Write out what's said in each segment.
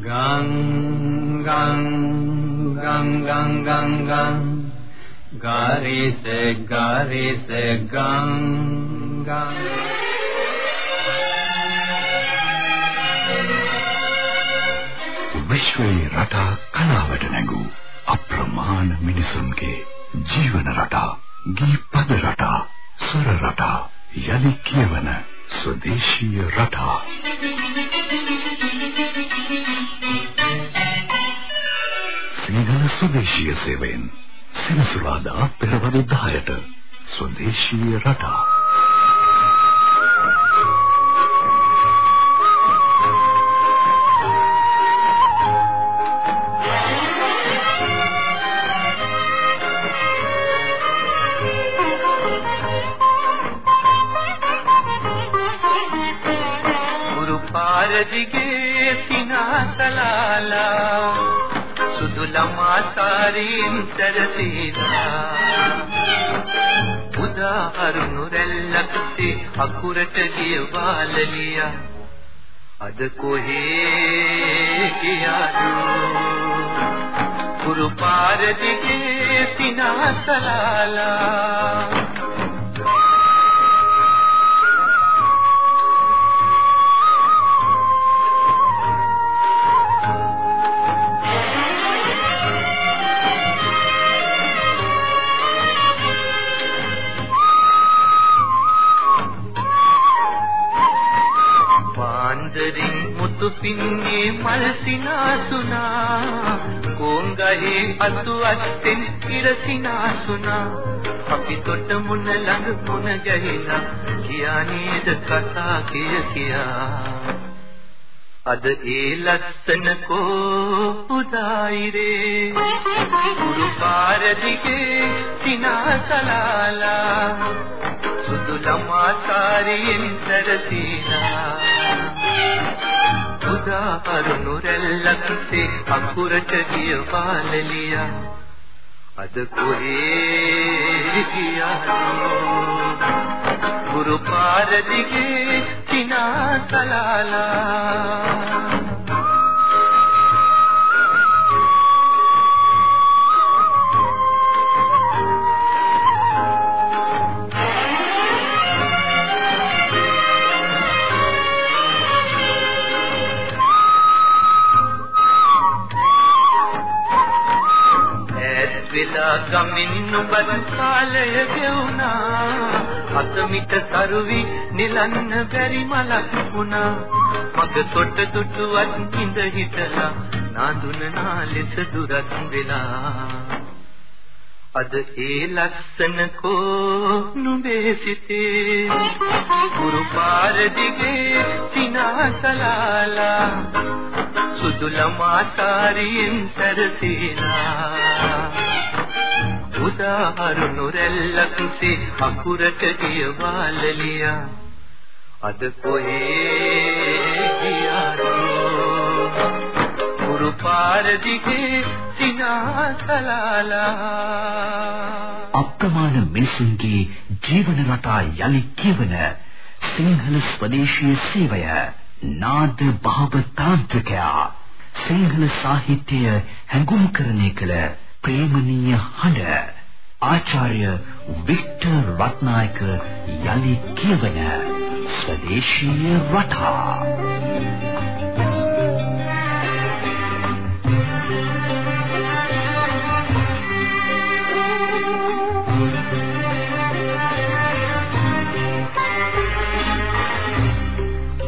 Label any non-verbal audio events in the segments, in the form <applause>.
Gang gang gang gang gang gang. Gari se gari se gang gang. විශ්වයේ රටා කලාවට නැගූ අප්‍රමාණ මිනිසුන්ගේ ජීවන රටා ගී පද රටා ස්වර රටා යලි කියවන ස්වදේශීය රටා සිංහල ස්වදේශීය සේවයෙන්. සෙනසුරාදා පෙරවරු 10ට ස්වදේශීය රටා. දිගේ සිනාසලාලා සුදු ළමා සාරින් සරසීලා උදා අරුණු රැල්ලකසේ අකුරට ගිය වාලලියා අද කොහේ ගියාද? කුරු පාර දිගේ සිනාසලාලා මුතු පින්නේ මල් සිනාසුනා කොංගහේ අතු අත්තෙන් ඉර සිනාසුනා. අපි තොට මුන ළඟ මුන ගැහිලා කියා නේද කතා කිය කියා. අද ඒ ලස්සන කෝ උදායිරේ කුරු පාර දිගේ සිනාසලාලා සුදු ළමා සාරියෙන් සරසීලා. උදා අරුණු රැල්ලක්සේ අකුරට ගිය පාලලියා. අද කොහේ ගියාද ගුරු පාර දිගේ කිනා සලාලා ගමින් නුඹත් කාලය ගෙවුනා අතමිට සරුවි නිලන්න බැරි මලක් වුණා. මග තොට දුටුවත් ඉඳ හිටලා නාඳුන නාලෙස දුරස් වෙලා. අද ඒ ලස්සන කෝ නුඹේ සිතේ. පුරු පාර දිගේ සිනාසලාලා සුදු ළමා සාරියෙන් සැරසීලා උදාහරණු රැල්ලක්සේ අකුරට ගිය වාලලියා. අද කොහේ ගියාද? පුරු පාර දිගේ සිනාසලාලා. අප්‍රමාණ මිනිසුන්ගේ ජීවන රටා යලි කියවන සිංහල ස්වදේශීය සේවය නාද භාව තාන්ත්‍රිකයා සිංහල සාහිත්‍යය හැඟුම් කරණය කළ ප්‍රේමනීය හඬ. ආචාර්ය වික්ටර් රත්නායක යලි කියවන ස්වදේශීය රටා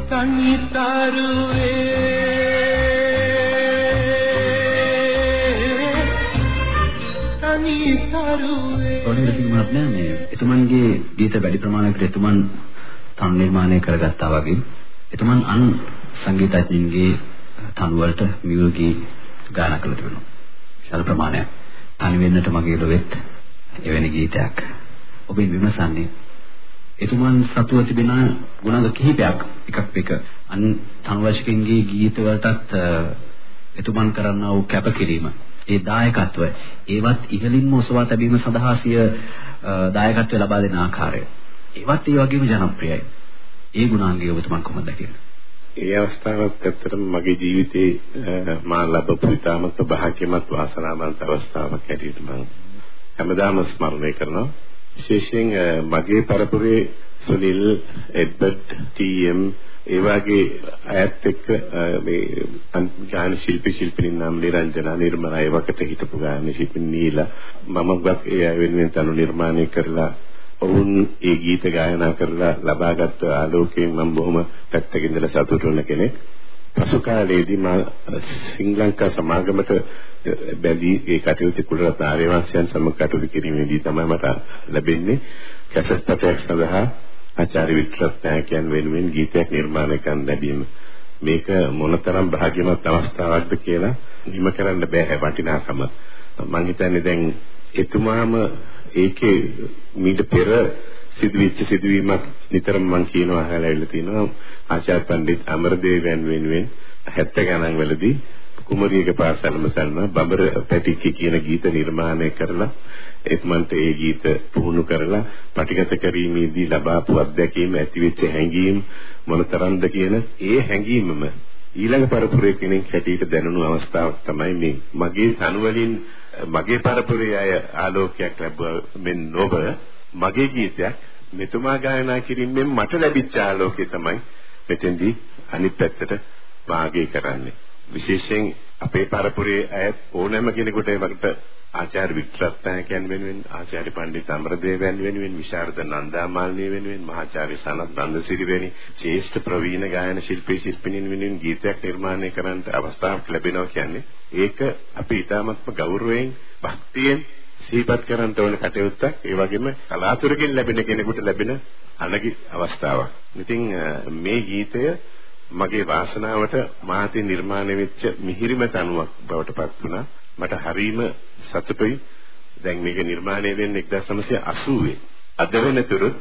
තනිතරුවේ රොඩින් මහත්මයා මේ එතුමන්ගේ ගීත වැඩි ප්‍රමාණයකට එතුමන් තනු නිර්මාණය කරගත්තා වගේ එතුමන් අන් සංගීතඥයින්ගේ තනු වලට මියුල්ගී ගායනා කළ තිබෙනවා. විශාල ප්‍රමාණයක්. තනි වෙන්නට මගේ ලොවෙත් එවැනි ගීතයක්. ඔබෙන් විමසන්නේ එතුමන් සතුව තිබෙන ගුණ කිහිපයක් එකක් එක අන් තනුවශකෙන්ගේ ගීත වලටත් එතුමන් කරන්නා වූ කැපකිරීම ඒ දායකත්වය ඒවත් ඉහළින්ම ඔසවා තැබීම සඳහා සිය දායකත්වය ලබා දෙන ආකාරය ඒවත් ඒ වගේම ජනප්‍රියයි. ඒ ගුණාංගය ඔබතුමන් කොහොමද දකින්නේ? ඒ අවස්ථාවත් ඇත්තටම මගේ ජීවිතේ මා ලැබපු ඉතාමත් භාග්‍යමත් වාසනාවන්ත අවස්ථාවක් හැටියට මම හැමදාම ස්මරණය කරනවා. විශේෂයෙන් මගේ පරපුරේ සුනිල් එඩ්වඩ් ටී.එම් ඒ වගේ අයත් එක්ක මේ ගාන ශිල්පී ශිල්පිනින් නම් නිරංජන නිර්මලා ඒ වකට හිටපු ගාන ශිල්පින් නීලා මම වත් ඒ අය වෙනුවෙන් තනු නිර්මාණය කරලා ඔවුන් ඒ ගීත ගායනා කරලා ලබාගත් ආලෝකයෙන් මම බොහොම පැත්තකින් ඉඳලා සතුටු වෙන කෙනෙක්. පසු කාලයේදී මා ශ්‍රී ලංකා සමාගමට බැඳී ඒ කටයුතු කුලරත්න ආර්යවංශයන් සමග කටයුතු කිරීමේදී තමයි මට ලැබෙන්නේ කැසට් පටයක් සඳහා ආචාර්ය වික්‍රත්නායකයන් වෙනුවෙන් ගීතයක් නිර්මාණය කරන්න ලැබීම. මේක මොනතරම් භාග්‍යවත් අවස්ථාවක්ද කියලා නිම කරන්න බෑ වටිනාකම. මම හිතන්නේ දැන් එතුමාම ඒකේ මීට පෙර සිදුවෙච්ච සිදුවීමක් නිතරම මම කියනවා අහලා ඉල්ල තිනවා ආචාර්ය පණ්ඩිත් අමරදේවයන් වෙනුවෙන් 70 ගණන් වලදී කුමරියක පාසලම සල්ම බබර පැටික්ක කියන ගීත නිර්මාණය කරලා එක්මන්ට ඒ ගීත පුහුණු කරලා පටිගත කිරීමේදී ලබාපු අත්දැකීම් ඇතිවෙච්ච හැඟීම් මොනතරම්ද කියන ඒ හැඟීමම ඊළඟ පරපුරේ කෙනෙක් හැටියට දැනුණු අවස්ථාවක් තමයි මේ. මගේ තනුවලින් මගේ පරපුරේ අය ආලෝකයක් ලැබුවා මෙන් නොව මගේ ගීතයක් මෙතුමා ගායනා කිරීමෙන් මට ලැබිච්ච ආලෝකය තමයි මෙතෙන්දී අනිත් පැත්තට වාගේ කරන්නේ. විශේෂයෙන් අපේ පරපුරේ අය ඕනෑම කෙනෙකුට ඒකට ආචාර්ය වික්‍රත්නායකයන් වෙනුවෙන් ආචාර්ය පණ්ඩිත අමරදේවයන් වෙනුවෙන් විශාරද නන්දාමාලිනී වෙනුවෙන් මහාචාර්ය සනත් නන්දසිරි වැනි ශ්‍රේෂ්ඨ ප්‍රවීණ ගායන ශිල්පී ශිල්පිනින් වෙනුවෙන් ගීතයක් නිර්මාණය කරන්නට අවස්ථාවක් ලැබෙනවා කියන්නේ ඒක අපි ඊටාත්ම ගෞරවයෙන් භක්තියෙන් සිහිපත් කරන්න ඕන කටයුත්තක් ඒ වගේම කලාතුරකින් ලැබෙන කෙනෙකුට ලැබෙන අනගි අවස්ථාවක්. ඉතින් මේ ගීතය මගේ වාසනාවට මාතින් නිර්මාණය වෙච්ච මිහිරිම තනුවක් බවට පත් වුණා. මට හරීම සතුටුයි. දැන් මේක නිර්මාණය වෙන්නේ 1980 අද වෙනතුරුත්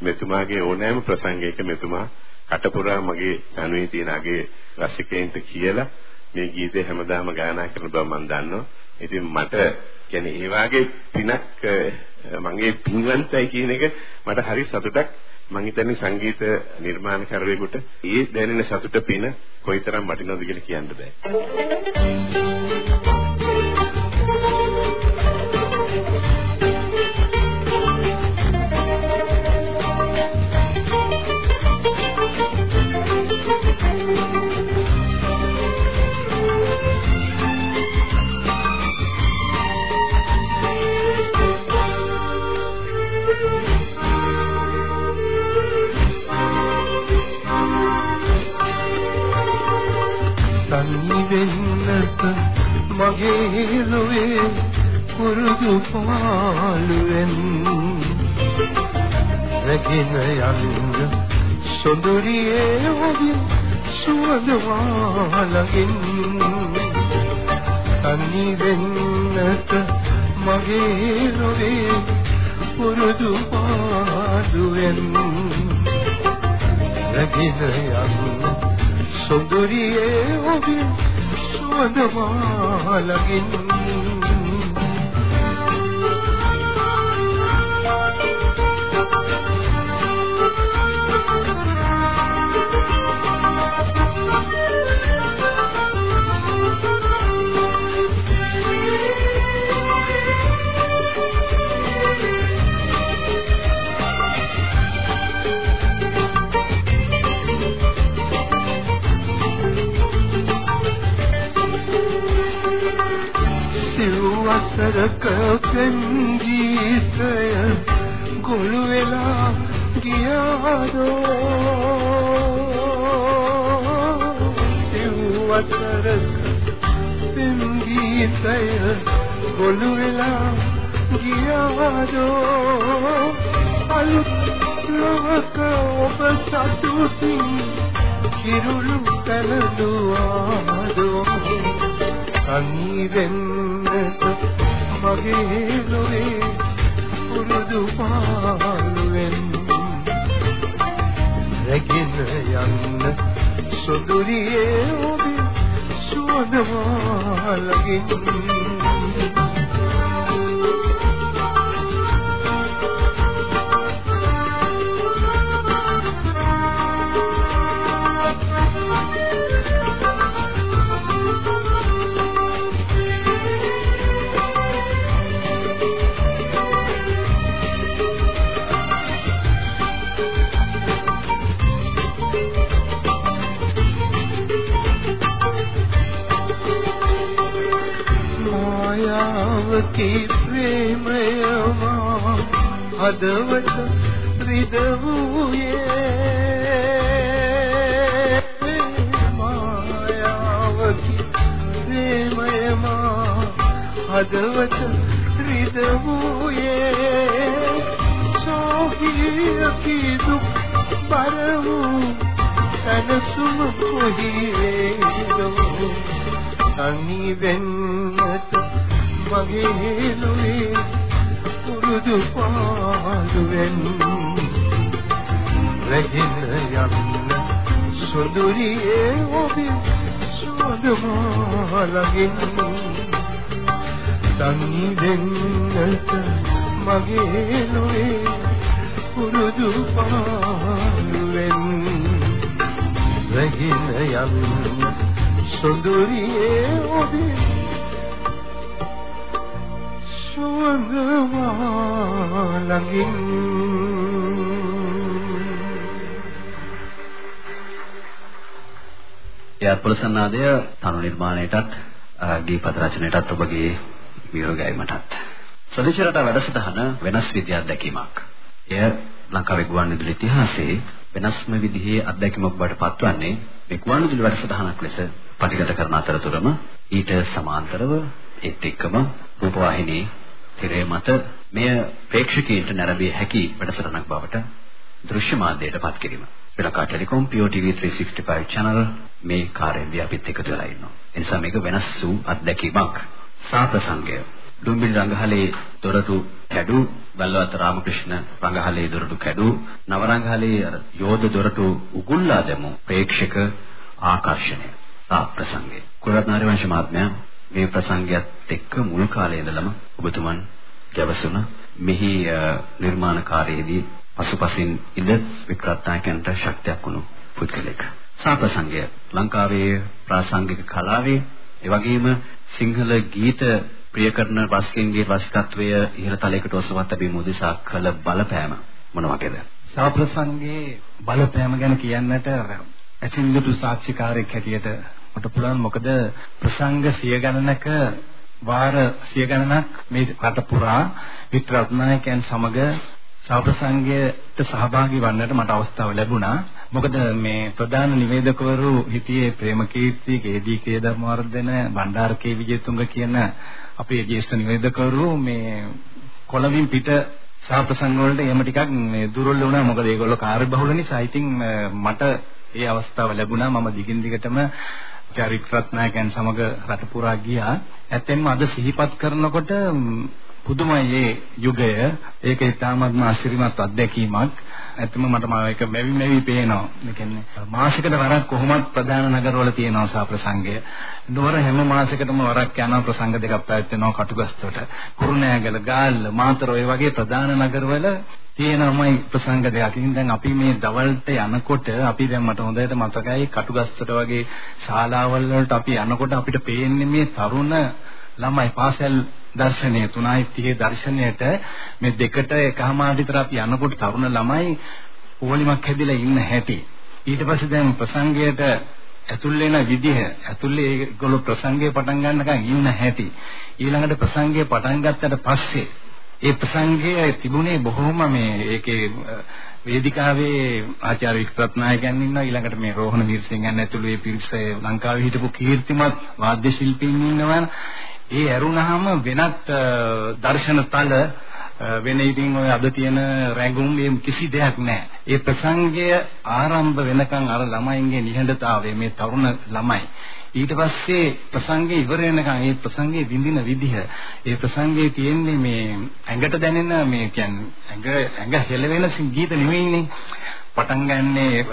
මෙතුමාගේ ඕනෑම ප්‍රසංගයක මෙතුමා කටපුරා මගේ තනුවේ තියෙන අගේ රසිකයන්ට කියලා මේ ගීතය හැමදාම ගායනා කරන බව මම දන්නවා. ඉතින් මට කියන්නේ ඒ වාගේ පිනක් මගේ පින්වන්තයි කියන එක මට හරි සතුටක්. මම හිතන්නේ සංගීත නිර්මාණකරුවෙකුට ඒ දැනෙන සතුට පින කොයිතරම් වටිනවද කියලා කියන්න බෑ. මගේ ලොවේ පුරුදු පාළුවෙන් රැගෙන යන්න සොඳුරියේ ඔබිය සුවඳ වාලකින් තනි වෙන්නට මගේ ලොවේ පුරුදු පාළුවෙන් රැගෙන යන්න සොඳුරියේ ඔබිය සුවඳ මාලකින් සරක පෙන්ගීතය ගොළු වෙලා ගියාදෝ. සිව්වසරක පෙන්ගීතය ගොළු වෙලා ගියාදෝ. අලුත් ලොවක ඔබ සතුටින් කිරුළු පැලදුවාදෝ අනිවෙන්නට මගේ ලොවේ පුරුදු පාළුවෙන්. රැගෙන යන්න සොඳුරියේ ඔබේ සුවඳ මාලකින් මායාවකි ප්‍රේමයම හදවත රිදවුයේ මායාවකි ප්‍රේමයම හදවත රිදවුයේ සෝහියකි දුක් පරවු සනසුම කොහි වේදෝ අනි වෙන්නට මගේ ලුවේ පුරුදු පාළුවෙන් රැගෙන යන්න සොඳුරියේ ඔබේ සුවඳ ළඟින් තනි වෙන්නට මගේ ලුවේ පුරුදු පාළුවෙන් රැගෙන යන්න සොඳුරියේ ඔබේ සුවඳ ළඟින් එයාත් පොළසන්නාදය තනු නිර්මාණයටත් ගීපද රචනයටත් ඔබගේ විරෝ ගැයීමටත් ස්වදේශ රට වැඩසටහන වෙනස් විදිහක් දැකීමක්. එය ලංකාවේ ගුවන්විදුලි ඉතිහාසයේ වෙනස්ම විදිහේ අත්දැකීමක් බවට පත්වන්නේ මේ ගුවන්විදුලි වැඩසටහනක් ලෙස පටිගත කරන අතරතුරම ඊට සමාන්තරව ඒත් එක්කම රූපවාහිනී තිරය මත මෙය ප්‍රේක්ෂකීන්ට නැරඹිය හැකි වැඩසටහනක් බවට දෘශ්‍ය මාධ්‍යයට පත් කිරීම. Sri Lanka telecom POTV 365 channel මේ කාර්යයේදී අපිත් එකතු වෙලා ඉන්නවා. ඒ නිසා මේක වෙනස් වූ අත්දැකීමක්. සාප්‍රසංගය. ඩුම්බිලි රංගහලේ දොරටු කැඩු බල්ලවත රාමකෘෂ්ණ රංගහලේ දොරටු කැඩු නවරංගහලේ යෝධ දොරටු උගුල්ලා දැමු ප්‍රේක්ෂක ආකර්ෂණය. සාප්‍රසංගය. කුලරත්නාරිවංශ මහත්මයා මේ ප්‍රසංගයත් එක්ක මුල් කාලේ ඉඳලම ඔබතුමන් ගැවසුණ මෙහි නිර්මාණකාරයේදී පසුපසින් ඉඳ වික්‍රත්නායකයන්ට ශක්තියක් වුණු පුද්ගලෙක්. සාප්‍රසංගය ලංකාවේ ප්‍රාසංගික කලාවේ ඒ වගේම සිංහල ගීත ප්‍රිය කරන රසිකින්ගේ රසිකත්වය ඉහළ තලයකට ඔසවත් තිබීම උදෙසා කළ බලපෑම මොන වගේද? සාප්‍රසංගයේ බලපෑම ගැන කියන්නට ඇසින්දුතු සාක්ෂිකාරයෙක් හැටියට මට පුළුවන් මොකද ප්‍රසංග සිය ගණනක වාර සිය ගණනක් මේ රට පුරා විත්‍රත්නායකයන් සමග සාප්‍රසංගයට සහභාගී වන්නට මට අවස්ථාව ලැබුණා. මොකද මේ ප්‍රධාන නිවේදකවරු හිටියේ ප්‍රේමකීර්ති, කේදීකේ ධර්මවර්ධන, බණ්ඩාරකේ විජේතුංග කියන අපේ ජ්‍යෙෂ්ඨ නිවේදකවරු මේ කොළඹින් පිට සාප්‍රසංග වලට එම ටිකක් මේ දුර්වල වුණා. මොකද ඒගොල්ලෝ කාර්යබහුල නිසා. ඉතින් මට ඒ අවස්ථාව ලැබුණා. මම දිගින් දිගටම චරිත්‍රත්නායකයන් සමග රට පුරා ගියා. ඇත්තෙන්ම අද සිහිපත් කරනකොට පුදුමයි මේ යුගය. ඒක ඉතාමත්ම ආශිර්වාදමත් අත්දැකීමක්. ඇත්තම මට මේක මෙවි මෙවි පේනවා. ඒ කියන්නේ මාසිකට වරක් කොහොමත් ප්‍රධාන නගරවල තියෙනවා සා ප්‍රසංගය. නුවර හැම මාසයකටම වරක් යනවා ප්‍රසංග දෙකක් පැවැත්වෙනවා කටුගස්තොට. කුරුණෑගල, ගාල්ල, මාතර ඔය වගේ ප්‍රධාන නගරවල තියෙනමයි ප්‍රසංග දෙකක්. ඉතින් දැන් අපි මේ දවල්ට යනකොට අපි දැන් මට හොඳට මතකයි කටුගස්තොට වගේ ශාලාවල් වලට අපි යනකොට අපිට පේන්නේ මේ තරුණ ළමයි පාසල් දර්ශනය 3:30 දර්ශනයට. මේ දෙකට එකමාර විතර අපි යනකොට තරුණ ළමයි පොලිමක් හැදිලා ඉන්න හැටි. ඊට පස්සේ දැන් ප්‍රසංගයට ඇතුල් වෙන විදිහ ඇතුල්ේ ඒගොල්ලෝ ප්‍රසංගය පටන් ගන්නකම් ඉන්න හැටි. ඊළඟට ප්‍රසංගය පටන් ගත්තට පස්සේ ඒ ප්‍රසංගය තිබුණේ බොහොම මේ ඒකේ වේදිකාවේ ආචාර්ය වික්‍රත්නායකයන් ඉන්නවා. ඊළඟට මේ රෝහණ වීරසිංහන් ඇතුළු ඒ පිරිස ලංකාවේ හිටපු කීර්තිමත් වාද්‍ය ශිල්පීන් ඉන්නවා. ඒ ඇරුණාම වෙනත් දර්ශන තල වෙන ඉතින් ඔය අද තියෙන රැඟුම් මේ කිසි දෙයක් නැහැ. ඒ ප්‍රසංගය ආරම්භ වෙනකන් අර ළමයින්ගේ නිහඬතාවය මේ තරුණ ළමයි ඊට පස්සේ ප්‍රසංගේ ඉවර වෙනකන් ඒ ප්‍රසංගේ විඳින විදිහ ඒ ප්‍රසංගේ තියෙන්නේ මේ ඇඟට දැනෙන මේ කියන්නේ ඇඟ ඇඟ හෙලවෙන ගීත නෙවෙයිනේ පටන් ගන්නේ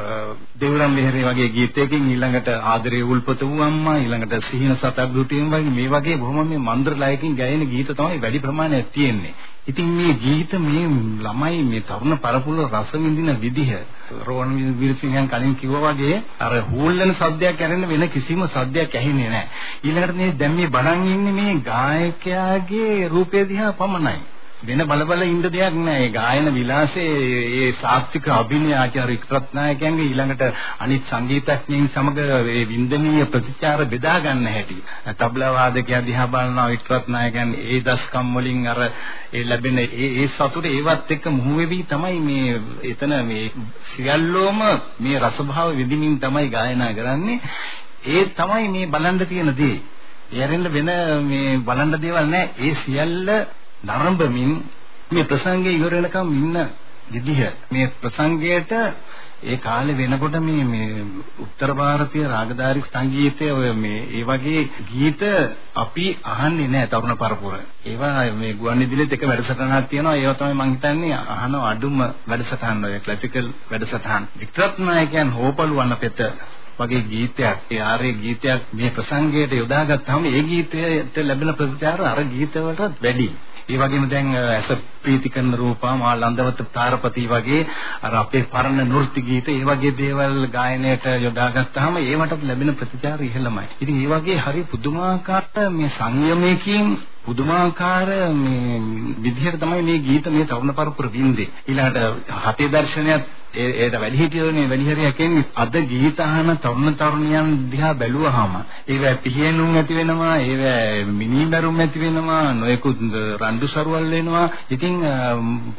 දෙවුරම් විහෙරේ වගේ ගීතයකින් ඊළඟට ආදරේ උල්පත වූ අම්මා ඊළඟට සිහින සතක් දුටින් වගේ මේ වගේ බොහොම මේ මන්ත්‍ර ලයකින් ගැයෙන ගීත තමයි වැඩි ප්‍රමාණයක් තියෙන්නේ. ඉතින් මේ ගීත මේ ළමයි මේ තරුණ පරපුර රස විඳින විදිහ රෝහන් විරසිංහන් කලින් කිව්වා වගේ අර හූල්ලන සද්දයක් ඇරෙන්න වෙන කිසිම සද්දයක් ඇහෙන්නේ නැහැ. ඊළඟට මේ දැන් මේ බණන් ඉන්නේ මේ ගායකයාගේ රූපය දිහා පමණයි. වෙන බලබල ඉන්න දෙයක් නෑ. ඒ ගායන විලාසයේ ඒ සාත්‍වික අභිනය ආචාර්ය වික්‍රත්නායකයන්ගේ ඊළඟට අනිත් සංගීතඥයින් සමග ඒ වින්දනීය ප්‍රතිචාර බෙදා ගන්න හැටි. තබ්ලා වාදකයා දිහා බලනවා වික්‍රත්නායකයන් ඒ දස්කම් වලින් අර ඒ ලැබෙන ඒ ඒ සතුට ඒවත් එක්ක මුහු වෙවි තමයි මේ එතන මේ සියල්ලෝම මේ රසභාව විඳින්මින් තමයි ගායනා කරන්නේ. ඒ තමයි මේ බලන්න තියෙන දේ. යරින්න වෙන මේ බලන්න දේවල් නැහැ. ඒ සියල්ල නරඹමින් මේ ප්‍රසංගය ඉවර වෙනකම් ඉන්න විදිහ මේ ප්‍රසංගයට ඒ කාලේ වෙනකොට මේ මේ උත්තර භාරතීය රාගධාරී සංගීතය ඔය මේ ඒ වගේ ගීත අපි අහන්නේ නැහැ තරුණ පරපුර. ඒවා මේ ගුවන්විදුලියේත් එක වැඩසටහනක් තියෙනවා. ඒවා තමයි මම හිතන්නේ අහන අඩුම වැඩසටහන් ඔය ක්ලාසිකල් වැඩසටහන්. වික්‍රත් නායකයන් හෝපළු වනපෙත වගේ ගීතයක් ඒ ආරේ ගීතයක් මේ ප්‍රසංගයට යොදාගත්තාම ඒ ගීතයට ලැබෙන ප්‍රතිචාර අර ගීතවලට වැඩි. ඒ වගේම දැන් ඇස ප්‍රීති කරන රූපා මා ලන්දවත තාරපති වගේ අර අපේ පරණ නෘත්‍ය ගීත ඒ වගේ දේවල් ගායනයට යොදාගත්තාම ඒවට ලැබෙන ප්‍රතිචාර ඉහළමයි. ඉතින් ඒ වගේ හරි පුදුමාකාර මේ සංයමයකින් පුදුමාකාර මේ විදිහට තමයි මේ ගීත මේ තරුණ පරපුර වින්දේ. ඊළඟට හතේ දර්ශනයත් ඒ ඒට වැඩිහිටියෝනේ වැඩිහරියක් කියන්නේ අද ගීත අහන තරුණ තරුණියන් දිහා බැලුවාම ඒව පිහිනුම් ඇති වෙනවා ඒව මිනිමරුම් ඇති වෙනවා නොයෙකුත් රණ්ඩු සරුවල් වෙනවා ඉතින්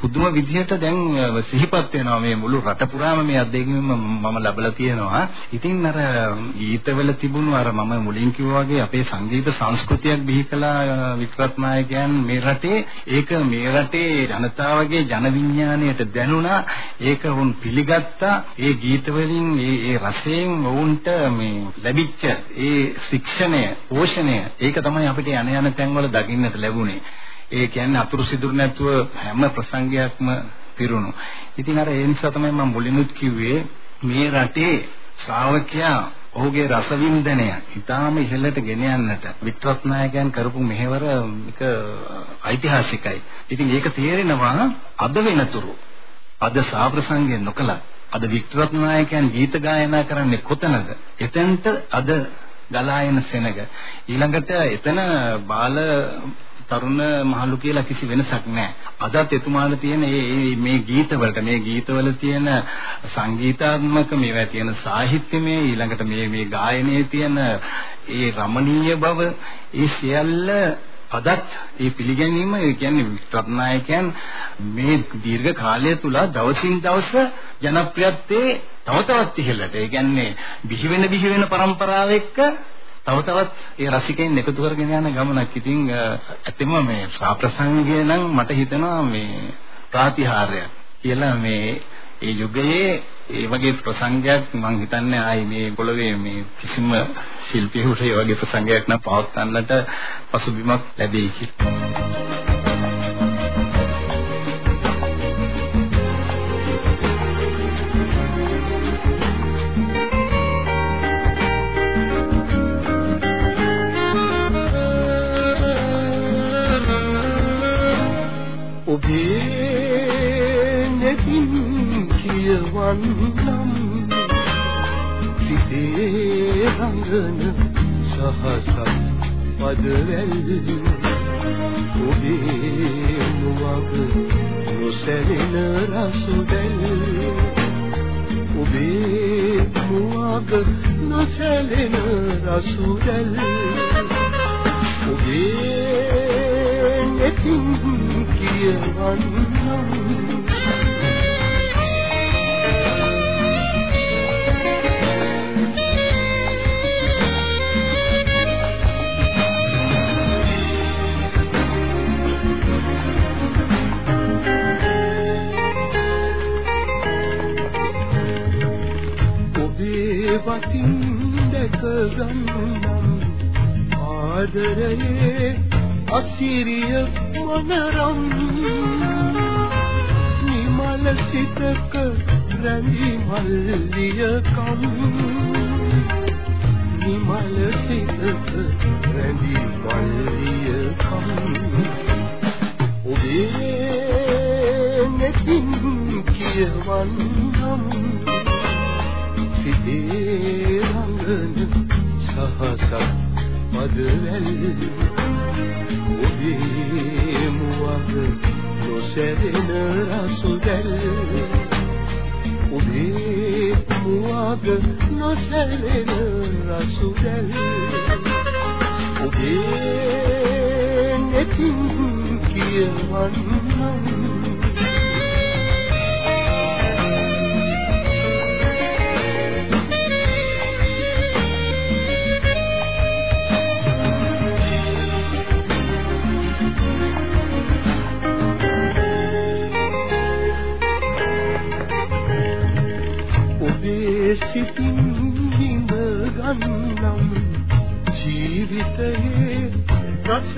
පුදුම විදිහට දැන් සිහිපත් වෙනවා මේ මුළු රට පුරාම මේ අත්දැකීම මම ලැබලා තියෙනවා ඉතින් අර ගීතවල තිබුණු අර මම මුලින් කිව්වා වගේ අපේ සංගීත සංස්කෘතියක් බිහි කළා වික්‍රත් නායකයන් මේ රටේ ඒක මේ රටේ ජනතාවගේ ජන විඥාණයට දැනුණා ඒක වුන් පිළිගත්තා ඒ ගීත වලින් ඒ ඒ රසයෙන් වුන්ට මේ ලැබිච්ච ඒ ශික්ෂණය පෝෂණය ඒක තමයි අපිට යන යන තැන්වල දකින්නට ලැබුණේ ඒ කියන්නේ අතුරු සිදුරු නැතුව හැම ප්‍රසංගයක්ම පිරුණු. ඉතින් අර ඒ නිසා තමයි මම මුලිනුත් කිව්වේ මේ රටේ ශ්‍රාවකයා ඔහුගේ රසවින්දනය ඊටාම ඉහළට ගෙන යන්නට වික්‍රත් නායකයන් කරපු මෙහෙවර එක ඓතිහාසිකයි. ඉතින් ඒක තේරෙනවා අද වෙනතුරු අද සාප්‍රසංගය නොකලත් අද වික්‍රත් නායකයන් ගීත ගායනා කරන්නේ කොතනද? එතෙන්ට අද ගලායන සෙනග ඊළඟට එතන බාල තරුණ මහලු කියලා කිසි වෙනසක් නැහැ. අදත් එතුමාලා තියෙන මේ මේ ගීතවලට මේ ගීතවල තියෙන සංගීතාත්මක මේවා තියෙන සාහිත්‍යමය ඊළඟට මේ මේ ගායනයේ තියෙන ඒ රමණීය බව ඒ සියල්ල අදත් මේ පිළිගැනීම ඒ කියන්නේ රත්නායකයන් මේ දීර්ඝ කාලය තුල දවසින් දවස ජනප්‍රියත්වයේ තව තවත් ඉහළට ඒ කියන්නේ බිහි වෙන බිහි වෙන પરම්පරාව එක්ක තව තවත් ඒ රසිකයන් එකතු කරගෙන යන ගමනක්. ඉතින් ඇත්තම මේ ශාප්‍රසංගය නම් මට හිතෙනවා මේ ප්‍රාතිහාර්යයක් කියලා මේ ඒ යුගයේ ඒ වගේ ප්‍රසංගයක් මම හිතන්නේ ආයි මේ පොළවේ මේ කිසිම ශිල්පියෙකුට ඒ වගේ ප්‍රසංගයක් නම් පවත්වන්නට පසුබිමක් ලැබෙයි කියලා. මදවැල් ඔබේ මුවග නොසැරෙන රසුදැල් ඔබේ මුවග නොසැරෙන රසුදැල් ඔබේ නෙතින් කියවන්නම්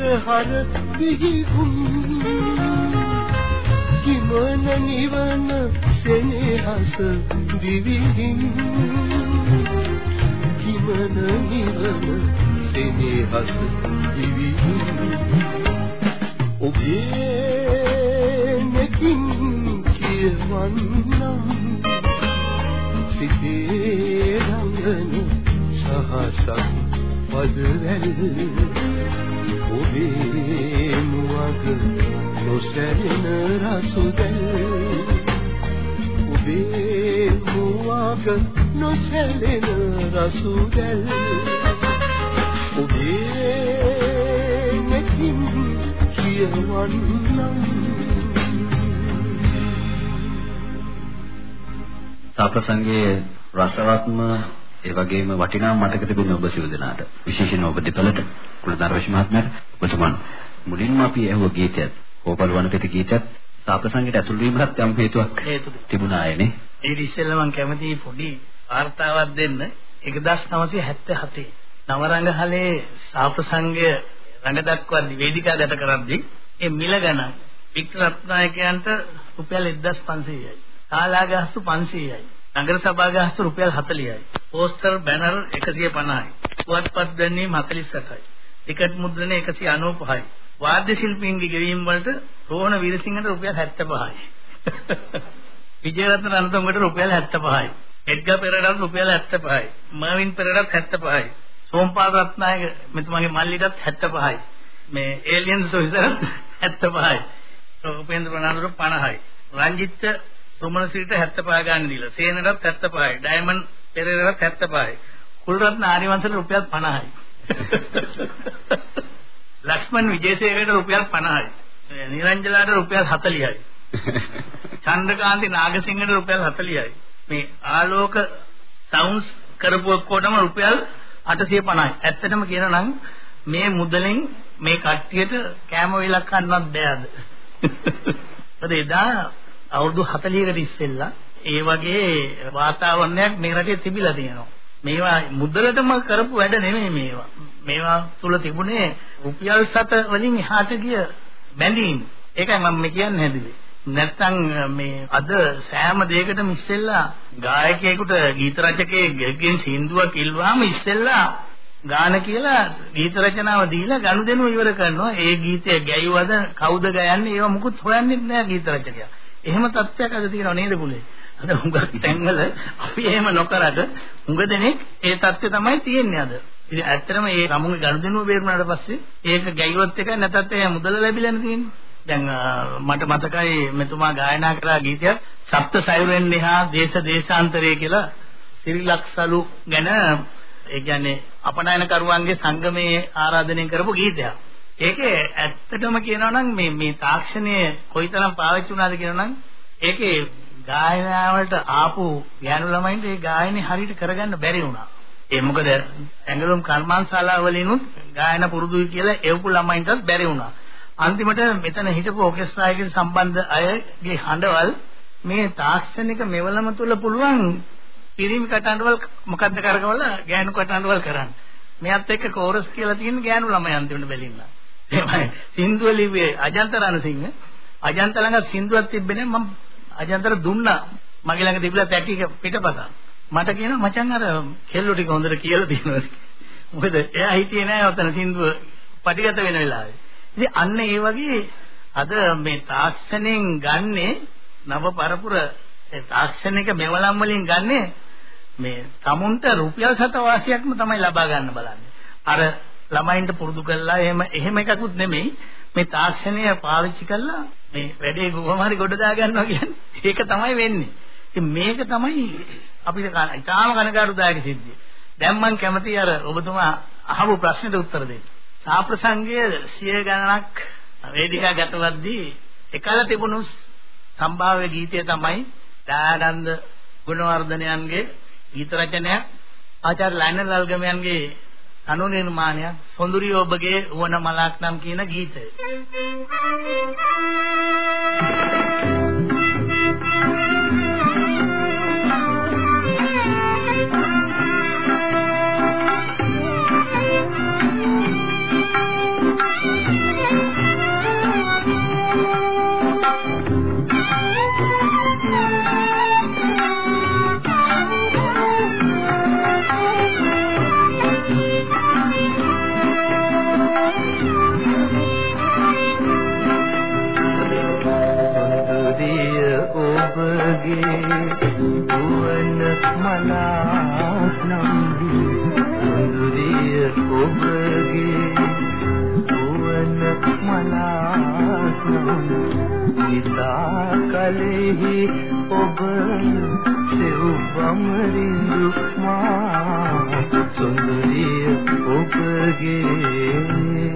රසහර විහිුම් කිමන නිවන සෙනෙහස දිවිහිම් කිමන නිවන සෙනෙහස දිවිහිම් ඔබේ නෙකින් කියවන්නම්. සිතේ රංගන සහසක් පදවැල්. ඔබේ මුවග නොසැරෙන රසුදැල් ඔබේ මුවග නොසැරෙන රසුදැල් ඔබේ නැකින් කියවන්නම්. සාප්‍රසංගයේ රසවත්ම ඒ වගේම වටිනා මතක තිබෙන ඔබ සිය දෙනාට විශේෂයෙන් ඔබ දෙපළට කුලදර්ශ මහත්මයාට ඔබතුමන් මුලින්ම අපි ඇහුව ගීතයත් ඕපල් වනපෙත ගීතයත් තාපසංගයට ඇතුළු වීමටත් යම් හේතුවක් තිබුණා ආයනේ ඊට ඉස්සෙල්ලා මම කැමතියි පොඩි වார்த்தාවක් දෙන්න 1977 නවරංගහලේ තාපසංගය රඟ දක්වා නිවේදිකා දැට කරද්දී ඒ මිල ගණන් වික්ටර් රත්නායකයන්ට රුපියල් 1500යි. කාලාගහසු 500යි. නගර සභා ගාස්තු රුපියල් 40යි. පෝස්ටර් බැනර් 150යි. පුවත්පත් දැන්වීම 48යි. ටිකට් මුද්‍රණය 195යි. වාද්‍ය ශිල්පීන්ගේ ගෙවීම් වලට රෝහණ වීරසිංහට රුපියල් 75යි. <laughs> විජයරත්න රණතුංගට රුපියල් 75යි. එඩ්ගා පෙරේරාට රුපියල් 75යි. මර්වින් පෙරේරාට 75යි. සෝම්පාල් රත්නායක මෙතුමාගේ මල්ලිටත් 75යි. මේ ඒලියන්ස් ඔෆිසර්ත් 75යි. උපේන්ද්‍ර ප්‍රනාන්දුට 50යි. රංජිත් සුමනසිරිට 75 ගන්න දීලා. සේනටත් 75යි. ඩයමන්ඩ් පෙරේරාට 75යි. කුලරත්න ආරිවංශට රුපියල් 50යි. <laughs> ලක්ෂ්මන් විජේසේකරට රුපියල් 50යි. නිරංජලාට රුපියල් 40යි. <laughs> චන්ද්‍රකාන්ති නාගසිංහට රුපියල් 40යි. මේ ආලෝක සවුන්ඩ්ස් කරපු ඔක්කොටම රුපියල් 850යි. ඇත්තටම කියනනම් මේ මුදලෙන් මේ කට්ටියට කෑම වේලක් ගන්නවත් බෑද? <laughs> ඒද එදා අවුරුදු 40කට ඉස්සෙල්ලා ඒ වගේ වාතාවරණයක් මේ රටේ තිබිලා තියෙනවා. මේවා මුදලටම කරපු වැඩ නෙමෙයි මේවා. මේවා තුල තිබුණේ රුපියල් 7 වලින් එහාට ගිය බැඳීම්. ඒකයි මම මේ කියන්නේ හැදුවේ. නැත්තම් මේ අද සෑම දෙයකටම ඉස්සෙල්ලා ගායකයෙකුට ගීත රචකයෙක්ගෙන් සින්දුවක් ඉල්වාම ඉස්සෙල්ලා ගාන කියලා ගීත රචනාව දීලා ගනුදෙනුව ඉවර කරනවා. ඒ ගීතය ගැයුවද කවුද ගයන්නේ ඒව මුකුත් හොයන්නේ නැහැ ගීත රචකයා. එහෙම තත්ත්වයක් අද තියෙනව නේද පුලේ? අද හුඟක් තැන්වල අපි එහෙම නොකරට හුඟ දෙනෙක් ඒ තත්ත්වය තමයි තියෙන්නේ අද. ඉතින් ඇත්තටම මේ රමුගේ ගනුදෙනුව බේරුණාට පස්සේ ඒක ගැයුවත් එකයි නැතත් ඒ මුදල ලැබිලානේ තියෙන්නේ. දැන් මට මතකයි මෙතුමා ගායනා කරා ගීතයක් සප්ත සයුරෙන් එහා දේශ දේශාන්තරය කියලා සිරිලක්සලු ගැන ඒ කියන්නේ අපනයන කරුවන්ගේ සංගමයේ ආරාධනය කරපු ගීතයක්. ඒකේ ඇත්තටම කියනවා නම් මේ මේ තාක්ෂණය කොයිතරම් පාවිච්චි වුණාද කියනවා නම් ඒකේ ගායනාවලට ආපු ගෑනු ළමයින්ට ඒ ගායනේ හරියට කරගන්න බැරි වුණා. ඒ මොකද ඇඟලුම් කර්මාන්තශාලා වලිනුත් ගායන පුරුදුයි කියලා එවපු ළමයින්ටත් බැරි වුණා. අන්තිමට මෙතන හිටපු ඔකෙස්ට්‍රා එකේ සම්බන්ධ අයගේ හඬවල් මේ තාක්ෂණික මෙවලම තුල පුළුවන් පිරිමි කටහඬවල් මොකද්ද කරකවලා ගෑනු කටහඬවල් කරන්න. මෙයත් එක්ක කෝරස් කියලා තියෙන ගෑනු ළමයි අන්තිමට බැලින්නා. එහෙමයි. සින්දුව ලිව්වේ අජන්ත රණසිංහ. අජන්ත ළඟ සින්දුවක් තිබ්බේ නෑ මම අජන්තර දුන්නා. මගේ ළඟ තිබිලා පැටි පිටපත. මට කියනවා මචං අර කෙල්ලෝ ටික හොඳට කියලා දෙනවා. මොකද එයා හිතියේ නෑ ඔතන සින්දුව පටිගත වෙන වෙලාවේ. ඉතින් අන්න ඒ වගේ අද මේ තාක්ෂණයෙන් ගන්නේ නව පරපුර තාක්ෂණික මෙවලම් වලින් ගන්නේ මේ tamunta රුපියල් සත වාසියක්ම තමයි ලබා ගන්න බලන්නේ. අර ළමයින්ට පුරුදු කළා එහෙම එහෙම එකකුත් නෙමෙයි මේ තාක්ෂණය පාවිච්චි කළා මේ වැඩේ කොහොම හරි ගොඩ දා ගන්නවා කියන්නේ ඒක තමයි වෙන්නේ. ඉතින් මේක තමයි අපිට ඉතාම කනගාටුදායක සිද්ධිය. දැන් මම කැමතියි අර ඔබතුමා අහපු ප්‍රශ්නෙට උත්තර දෙන්න. සාප්‍රසංගය සිය ගණනක් වේදිකා ගතවද්දී එකල තිබුණු සම්භාව්‍ය ගීතය තමයි දයානන්ද ගුණවර්ධනයන්ගේ ගීත රචනයක් ආචාර්ය ලයනල් අල්ගමයන්ගේ අනු නිර්මාණයක් සොඳුරිය ඔබගේ වන මලක් නම් කියන ගීතය. මාලා නම්බි සුන්දරිය ඔබගේ තුවන මලා නිදා කලෙහි ඔබ සෙව්වම් රිඳු මා සුන්දරිය ඔබගේ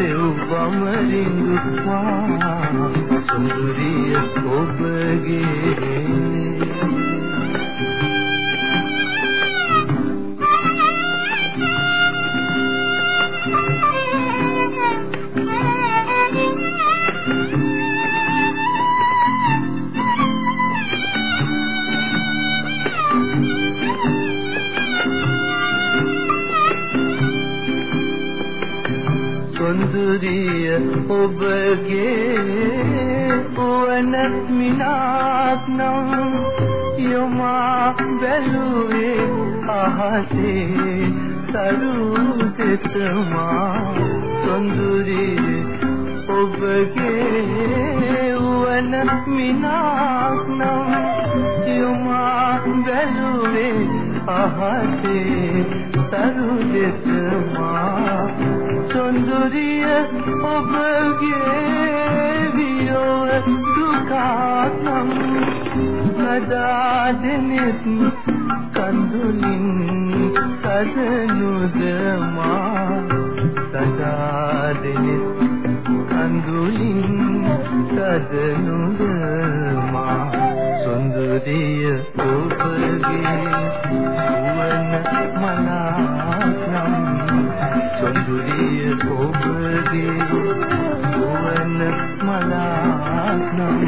සෙව් වමරින් දුක්වා قلوب සොඳුරිය ඔබගේ වියෝ දුකානම් නදාදෙනෙත් කඳුලින් සදනුදමා සදාදෙනෙත් කඳුලින් සදනුදමා සොඳුරිය ඔබගේ වන මනානම් සොඳුරිය ඔබගේ වන මලානම්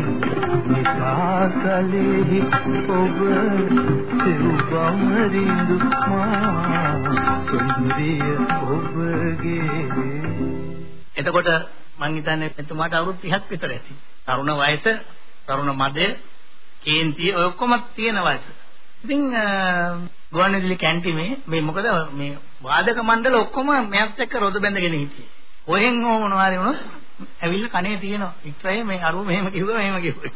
නිසාකලෙහි ඔබ සිව්වම් රිඳු මා සොඳුරිය ඔබගේ එතකොට මං හිතන්නේ එතුමාට අවුරුදු 30ක් විතර ඇති. තරුණ වයස, තරුණ මදය, කේන්තිය ඔය ඔක්කොම තියෙන වයස. ඉතින් ගුවන්විදුලි කැන්ටිමේ මේ මොකද මේ වාදක මණ්ඩල ඔක්කොම මෙයත් එක්ක රොද බැඳගෙන හිටියේ. කොහෙන් හෝ මොනවා හරි වුණොත් ඇවිල්ලා කනේ තියෙනවා. ඉක්‍රේ මේ අරුව මෙහෙම කිව්වා මෙහෙම කිව්වා.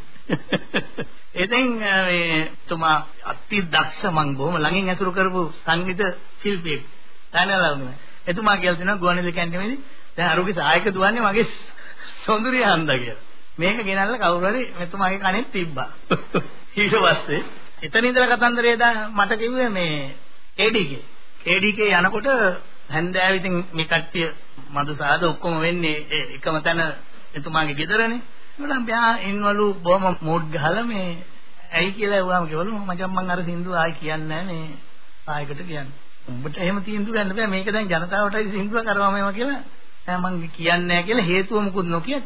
<laughs> එතෙන් මේ තුමා අති දක්ෂ මං බොහොම ළඟින් ඇසුරු කරපු සංගීත ශිල්පියෙක්. දැනලා එතුමා කියලා දෙනවා ගුවන්විදුලි කැන්ටිමේදී දැන් අරුගේ සායක දුවන්නේ මගේ <laughs> සොඳුරිය හන්දා කියලා. මේක ගෙනල්ලා කවුරු හරි මෙතුමාගේ කනෙත් තිබ්බා. <laughs> ඊට පස්සේ එතන ඉඳලා කතන්දරේ මට කිව්වේ මේ KDK. KDK යනකොට හැන්දෑව ඉතින් මේ කට්ටිය මදුසාද ඔක්කොම වෙන්නේ එකම තැන එතුමාගේ ගෙදරනේ. මම බෑ ඉන්නවලු බොහොම මූඩ් ගහලා මේ ඇයි කියලා ඇහුවාම කිව්වලු මචං මං අර සින්දුව ආයි කියන්නේ නැහැ මේ ආයකට කියන්නේ. උඹට එහෙම තීන්දුව ගන්න බෑ මේක දැන් ජනතාවටයි සින්දුව කරවම ඒවා කියලා නෑ මං කියන්නේ නැහැ කියලා හේතුව මොකුත් නොකිය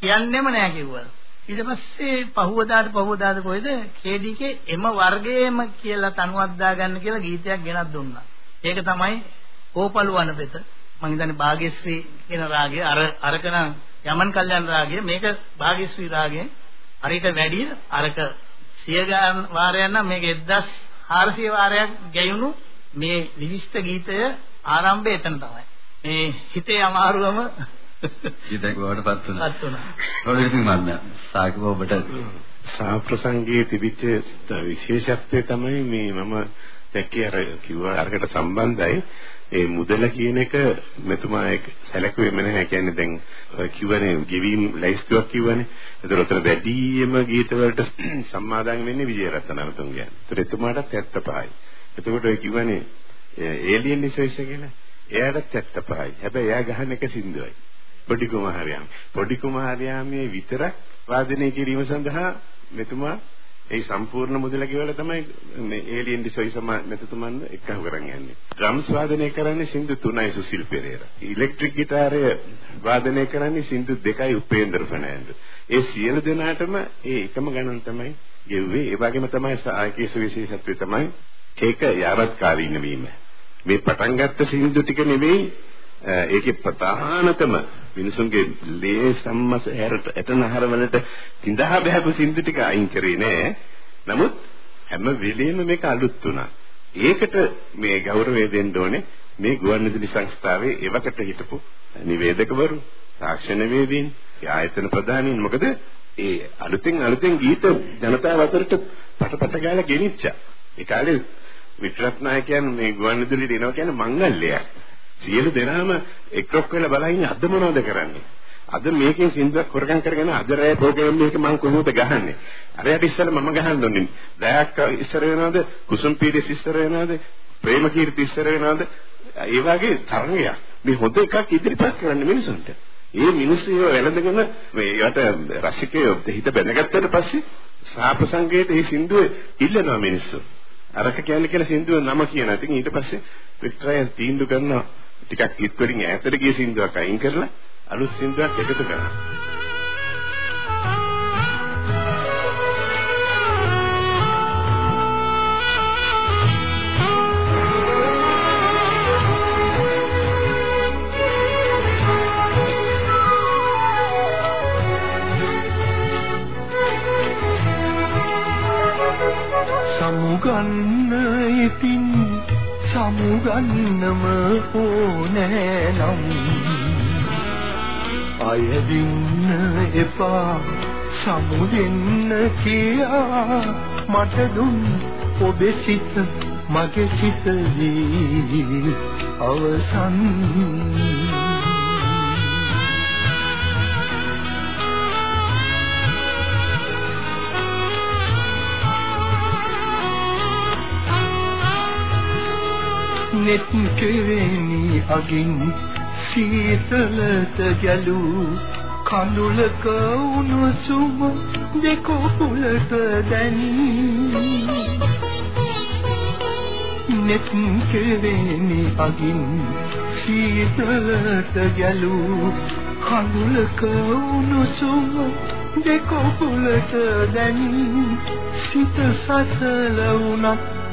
කියන්නෙම නැහැ කිව්වා. ඊට පස්සේ පහුවදාට පහුවදාට කොහෙද KDK එම වර්ගයේම කියලා තනුවක් දාගන්න කියලා ගීතයක් ගෙනත් දුන්නා. ඒක තමයි ඕපලු වනපෙත. මං හිතන්නේ භාග්‍යශ්‍රී කියන රාගය අර අරකනම් යමන් කල්යන් රාගය මේක භාග්‍යශ්‍රී රාගයෙන් හරියට වැඩි අරක සිය ගාන වාරයක් නම් මේක 1400 වාරයක් ගැයුණු මේ විශිෂ්ට ගීතය ආරම්භය එතන තමයි. මේ හිතේ අමාරුවම ගීතයක් බවටපත් වුණා. පත් වුණා. රොඩිසිං මන්ද සාකව ඔබට සාප්‍රසංගයේ තිබිච්ච විශේෂත්වය තමයි මේ මම දැක්කේ අර කිව්වා අරකට සම්බන්ධයි ඒ මුදල කියන එක මෙතුමා ඒක සැලකුවේම නැහැ. කියන්නේ දැන් කිව්වනේ ගෙවීම් ලයිස්තුවක් කිව්වනේ. ඒතර උතර වැඩිම ගීත වලට සම්මාදන් වෙන්නේ විජේරත්නමතුන් කියන්නේ. ඒතර එතුමාටත් 75යි. එතකොට ඔය කිව්වනේ ඒලියන් රිසර්ච් කියලා. එයාටත් 75යි. හැබැයි එයා ගහන එක සින්දුවයි. පොඩි කුමාරයාම. පොඩි කුමාරයාමේ විතරක් වාදනය කිරීම සඳහා මෙතුමා ඒ සම්පූර්ණ මුදල ගෙවලා තමයි මේ ඒලියන් ඩිසොයි සමා මෙතුමන් එක්කහු කරන් යන්නේ. ඩ්‍රම්ස් වාදනය කරන්නේ සින්දු 3යි සුසිල් පෙරේරා. ඉලෙක්ට්‍රික් ගිටාරය වාදනය කරන්නේ සින්දු 2යි උපේන්ද්‍ර ෆර්නෑන්ඩෝ. ඒ සියලු දෙනාටම ඒ එකම ගණන් තමයි ගෙව්වේ. ඒ වගේම තමයි ආයකේස විශේෂත්වය තමයි ඒක යාරත්කාරීන වීම. මේ පටන් ගත්ත සින්දු ටික නෙවෙයි ඒකේ ප්‍රධානතම මිනිසුන්ගේ ලේ සම්මස හැරට එතනහර වලට තිඳහා බහැපු සින්දු ටික අයින් කරේ නෑ. නමුත් හැම වෙලෙම මේක අලුත් වුණා. ඒකට මේ ගෞරවය දෙන්න ඕනේ මේ ගුවන්විදුලි සංස්ථාවේ එවකට හිටපු නිවේදකවරු, තාක්ෂණවේදීන්, ආයතන ප්‍රධානීන් මොකද ඒ අලුතෙන් අලුතෙන් ගීත ජනතාව අතරට පටපට ගාලා ගෙනිච්චා. ඒ කාලේ වික්‍රත්නායකයන් මේ ගුවන්විදුලියට එනවා කියන්නේ මංගල්‍යයක්. සියලු දෙනාම එක්රොක් වෙලා බලන්නේ අද මොනවද කරන්නේ? අද මේකෙන් සින්දුවක් කරගම් කරගෙන අද රෑ ප්‍රෝග්‍රෑම් එක මම කොහොමද ගහන්නේ? අරයට ඉස්සෙල්ලා මම ගහන්න ඕනේ. දයාක් ඉස්සර වෙනවද? කුසුම් පීරිස් ඉස්සර වෙනවද? ප්‍රේමකීර්ති ඉස්සර වෙනවද? ඒ වගේ තරංගයක්. මේ හොඳ එකක් ඉදිරිපත් කරන්න මිනිසුන්ට. ඒ මිනිස්සු ඒව වැළඳගෙන මේ යට රසිකයෝ හිත බැඳගත්තට පස්සේ සාපසංගයේ මේ සින්දුව ඉල්ලනවා මිනිස්සු. අරක කියන්නේ කියලා සින්දුව නම කියන. ඉතින් ඊට පස්සේ වික්ටරය තීන්දුව කරනවා ටිකක් හිත් වලින් ඈතට ගිය සින්දුවක් අයින් කරලා අලුත් සින්දුවක් එකතු කරනවා. සමුගන්න ඉතින් සමුගන්නම ඕනෑ නම් අයදින්න එපා සමුදෙන්න කියා. මට දුන් ඔබේ සිත මගේ සිතේ අවසන්. නෙත් කෙරෙනි අගින් සීතලට ගැලූ කඳුලක උණුසුම දෙකොපුලට දැනී. නෙත් කෙරෙනි අගින් සීතලට ගැලූ කඳුලක උණුසුම දෙකොපුලට දැනී. සිත සසල වුණත්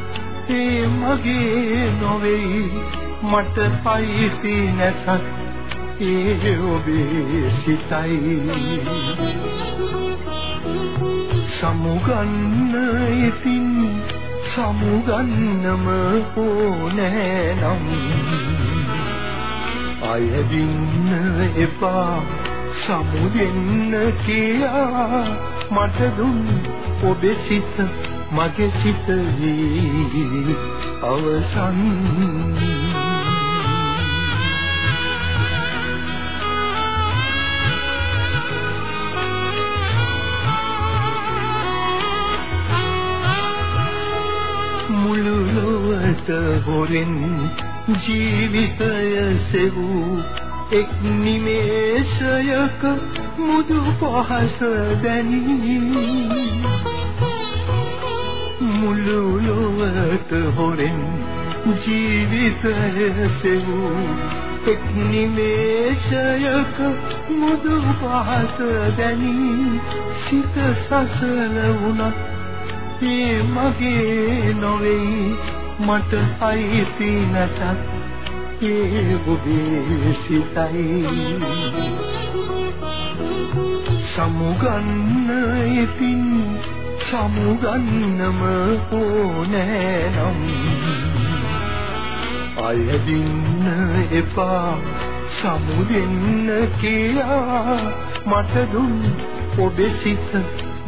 ඒ මගේ නොවේයි. මට පයිසි නැසත් ඒ ඔබේ සිතයි. සමුගන්න ඉතින් සමුගන්නම ඕනෑ නම් අයදින්න එපා සමුදෙන්න කියා. මට දුන් ඔබේ සිත මගේ සිතේ අවසන්. මුළු ලොවට හොරෙන් ජීවිතය සෙවූ එක් නිමේෂයක මුදු පහස දැනී මුළු ලොවට හොරෙන් ජීවිතය සෙවූ එක් නිමේෂයක මුදු පහස දැනී සිත සසල වුණත් ඒ මගේ නොවේ මට අයිති නැතත් ඒ ඔබේ සිතයි. සමුගන්න ඉතින් සමුගන්නම ඕනෑ නම් අයදින්න එපා සමුදෙන්න කියා. මට දුන් ඔබේ සිත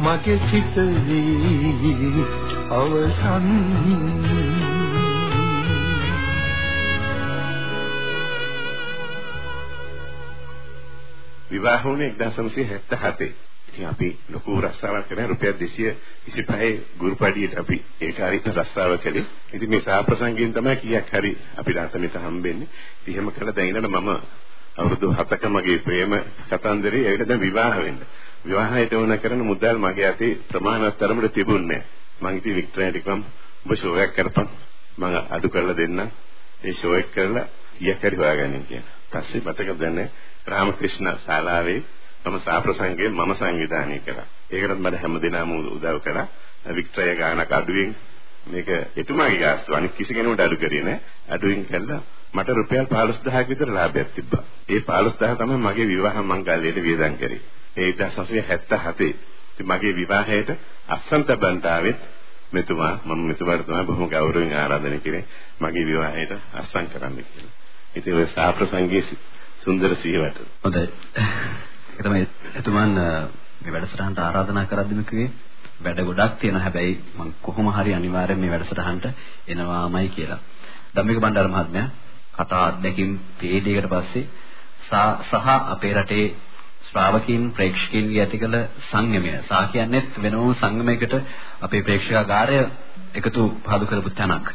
මගේ සිතේ අවසන්. විවාහ වුණේ 1977. ඉතින් අපි ලොකු රස්සාවක් කරලා රුපියල් 225 ගුරුපඩියට අපි ඒක හරියට රස්සාව කළේ. ඉතින් මේ සාප්‍රසංගයෙන් තමයි කීයක් හරි අපිට අතමිට හම්බෙන්නේ. ඉතින් එහෙම කළා දැන් ඉන්නන මම අවුරුදු 7ක මගේ ප්‍රේම කතන්දරේ ඇවිල්ලා දැන් විවාහ වෙන්න. විවාහයට වුණ කරන මුදල් මගේ අතේ ප්‍රමාණවත් තරමට තිබුණේ නැහැ. මං ඉතින් වික්ටරයාට කිව්වම් ඔබ ෂෝ එකක් කරපන්. මම අඩු කරලා දෙන්නම්. ඒ ෂෝ එක කරලා කීයක් හරි හොයාගන්න කියලා. පස්සේ මතක දැන්නේ රාමකෘෂ්ණ ශාලාවේ මම සාප්‍රසංගයේ මම සංවිධානය කළා. ඒකටත් මට හැමදෙනාම උදව් කළා. වික්ටරය ගානක් අඩුවෙන් මේක එතුමාගේ ගාස්තු අනිත් කිසි කෙනෙකුට අඩු කරේ නෑ. අඩුවෙන් කළා මට රුපියල් 15000ක් විතර ලාභයක් තිබ්බා. ඒ 15000 තමයි මගේ විවාහ මංගල්‍යයට වියදම් කරේ. ඒ 1977 ඉතින් මගේ විවාහයට අස්සන්ත බණ්ඩාවෙත් මෙතුමා මම මෙතුමාට තමයි බොහොම ගෞරවයෙන් ආරාධනා කරේ මගේ විවාහයට අස්සම් කරන්න කියලා. ඉතින් ඔය සාප්‍රසංගයේ සුන්දර සිහිවට. හොඳයි. ඒක තමයි එතුමන් මේ වැඩසටහනට ආරාධනා කරද්දිම කිව්වේ වැඩ ගොඩක් තියෙනවා හැබැයි මම කොහොම හරි අනිවාර්යෙන් මේ වැඩසටහනට එනවාමයි කියලා. ධම්මික බණ්ඩාර මහත්මයා කතා අත්දැකීම් පීඩයකට පස්සේ සහ අපේ රටේ ශ්‍රාවකීන් ප්‍රේක්ෂකීන්ගේ ඇතිකල සංයමය සා කියන්නේ වෙනම සංගමයකට අපේ ප්‍රේක්ෂකාගාරය එකතු පාදු කරපු තැනක්.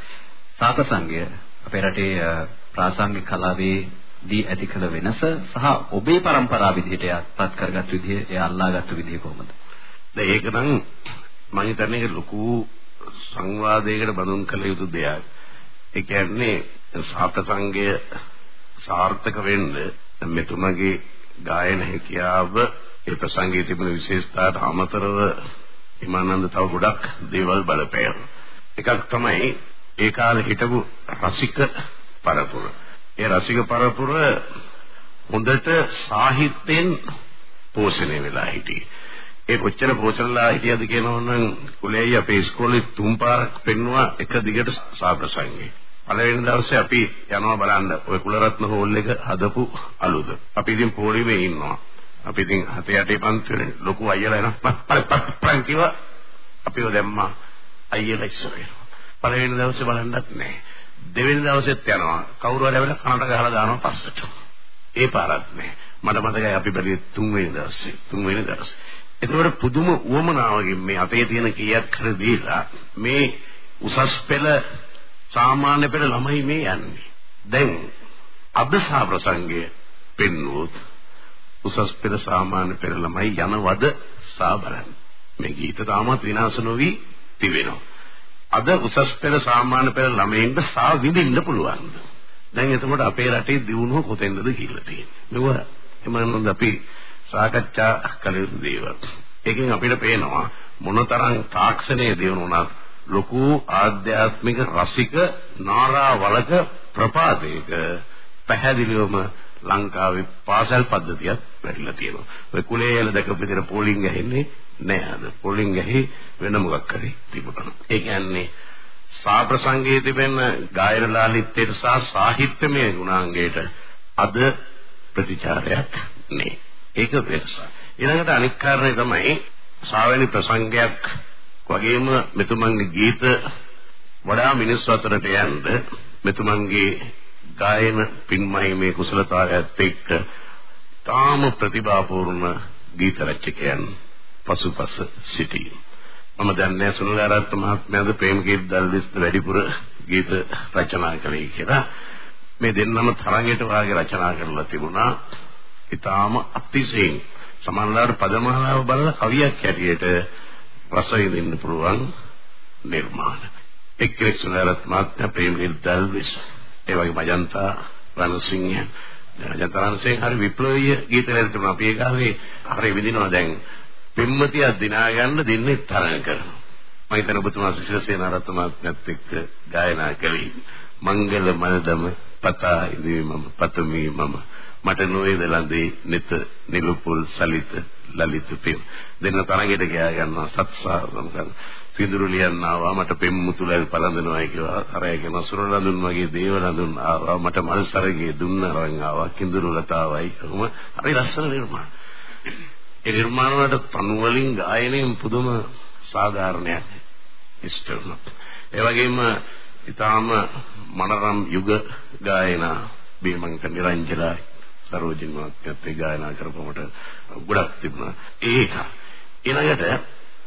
සාපසංගය අපේ රටේ ප්‍රාසංගික කලාවේ දී ඇති කළ වෙනස සහ ඔබේ પરම්පරාව විදිහට යත්පත් කරගත් විදිහ එය අල්ලාගත්තු විදිහ කොහොමද? දැන් ඒක නම් මම හිතන්නේ ඒක ලොකු සංවාදයකට බඳුන් කළ යුතු දෙයක්. ඒ කියන්නේ සාපසංගය සාර්ථක වෙන්න මෙතුමගේ ගායන හැකියාව ඒ ප්‍රසංගයේ තිබෙන විශේෂතාවට අමතරව හිමානන්ද තව ගොඩක් දේවල් බලපෑම. එකක් තමයි ඒ කාලේ හිටපු රසික පරපුර. ඒ රසික පරපුර හොඳට සාහිත්‍යයෙන් පෝෂණය වෙලා හිටියේ. ඒ කොච්චර පෝෂණලා හිටියද කියනවනම් කුලේයි අපේ ඉස්කෝලේ තුන් පාරක් පෙන්නුවා එක දිගට සාප්‍රසංගේ. පළවෙනි දවසේ අපි යනවා බලන්න ඔය කුලරත්න හෝල් එක හදපු අලුත. අපි ඉතින් පොලිමේ ඉන්නවා. අපි ඉතින් හතේ යටේ පන්තිවල ලොකු අයියලා එන පන් කිව්ව අපිව දැම්මා අයියලා ඉස්සරහ. පළවෙනි දවසේ බලන්නත් නැහැ. දෙවෙනි දවසෙත් යනවා. කවුරු හරි ඇවිල්ලා කනට ගහලා දානවා පස්සට. ඒ පාරක් නැහැ. මට මතකයි අපි බැලුවේ තුන්වෙනි දවසේ. තුන්වෙනි දවසේ. ඒකවල පුදුම උවමනාවකින් මේ අතේ තියෙන කීයක් කර දීලා මේ උසස් පෙළ සාමාන්‍ය පෙළ ළමයි මේ යන්නේ. දැන් අද ප්‍රසංගය පෙන්වුවොත් උසස් පෙළ සාමාන්‍ය පෙළ ළමයි යනවද සා බලන්න. මේ ගීත තාමත් විනාශ නොවි තිබෙනවා. අද උසස් පෙළ සාමාන්‍ය පෙළ ළමයින්ට සා විඳින්න පුළුවන්. දැන් එතකොට අපේ රටේ දියුණුව කොතෙන්ද කියලා තියෙන්නේ. මෙව එමනම් අපි සාකච්ඡා කළ යුතු දේවල්. ඒකෙන් අපිට පේනවා මොනතරම් තාක්ෂණයේ දියුණුවනත් ලොකු ආධ්‍යාත්මික රසික නාරාවලක ප්‍රපාතයක පැහැදිලිවම ලංකාවේ පාසල් පද්ධතියක් වැඩිලා තියෙනවා. ඔය කුලේ යන දැකපු විදිහට පෝලිං ගහන්නේ නෑ අද. පෝලිං ගහේ වෙන මොකක් හරි තිබුණා. ඒ කියන්නේ සාප්‍රසංගයේ තිබෙන ගායන ලාලිත්‍යයට සහ සාහිත්‍යමය ගුණාංගයට අද ප්‍රතිචාරයක් නෑ. ඒක වෙනස. ඊළඟට අනික් කාරණේ තමයි ශාවැනි ප්‍රසංගයක් වගේම මෙතුමන්ගේ ගීත වඩා මිනිස්සු අතරට යන්න මෙතුමන්ගේ ගායන පින්මහිමේ කුසලතාවයත් එක්ක තාම ප්‍රතිභාපූර්ණ ගීත රචකයන් පසුපස සිටී. මම දන්නේ සුනිලාරත්න මහත්මයාද ප්‍රේමගීත දල්විස්ත වැඩිපුර ගීත රචනා කළේ කියලා. මේ දෙන්නම තරඟයට වාගේ රචනා කරලා තිබුණා. ඊටාම අතිශයින් සමහරවිට පදමාලාව බලලා කවියක් හැටියට රස විඳින්න පුළුවන් නිර්මාණ. එක්කෙනෙක් සුනරත් මාත්‍ය ප්‍රේමනිල් දල්විස් ඒ වගේ මජන්තා රණසිංහ මජන්තා රණසිංහ හරි විප්ලවීය ගීත රැඳ තිබුණා. අපි ඒ කාලේ හරි විඳිනවා දැන් පෙම්මතියක් දිනා ගන්න දෙන්නේ තරඟ කරනවා. මම හිතන ඔබතුමා සිසිලසේන රත්නමාත්මත් එක්ක ගායනා කළේ මංගල මල්දම පතා ඉදිවි මම පතමි මම මට නොවේද ලඳේ නිත නිලුපුල් සලිත ලලිත පෙම් දෙන්න තරඟයට ගියා ගන්නවා සත්සාරම් කරන සිඳුරු ලියන්න ආවා මට පෙම් මුතුලල් පළඳනවා කියලා අරයගෙන සුර ලඳුන් වගේ දේව ලඳුන් ආවා මට මල් සරගේ දුන්න අරන් ආවා කිඳුරු ලතාවයි කොහොම හරි ලස්සන නිර්මාණ ඒ නිර්මාණ වලට තනු වලින් ගායනයෙන් පුදුම සාධාරණයක් ඉෂ්ට වුණා ඒ වගේම ඊටාම මනරම් යුග ගායනා බීමංක නිරංජලා සරෝජින් මහත්මයාත් ඒ ගායනා කරපුවට ගොඩක් තිබුණා. ඒක. ඊළඟට